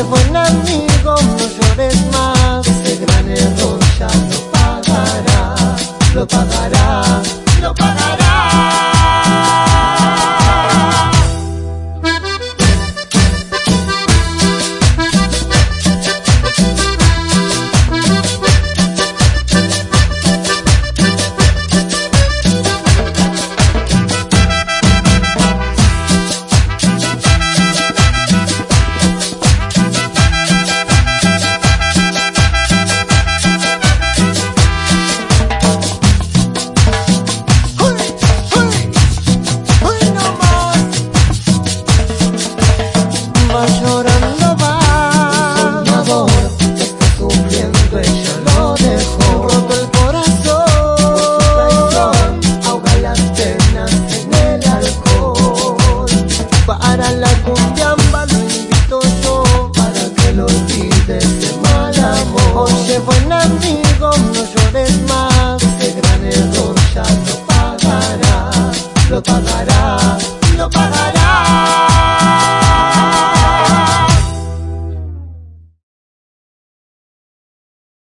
Oye, buen amigo, no llores más, ese gran error ya lo pagará, lo pagará, lo pagará. Llorando va, está cumpliendo y yo lo dejo. Roto el corazón, ahoga las penas en el alcohol. Para la cumbiamba, lo invito. Para que lo olvide ese mal amor. José, un amigo, no llores más. Ese gran error lo pagará. Lo pagará, lo pagará.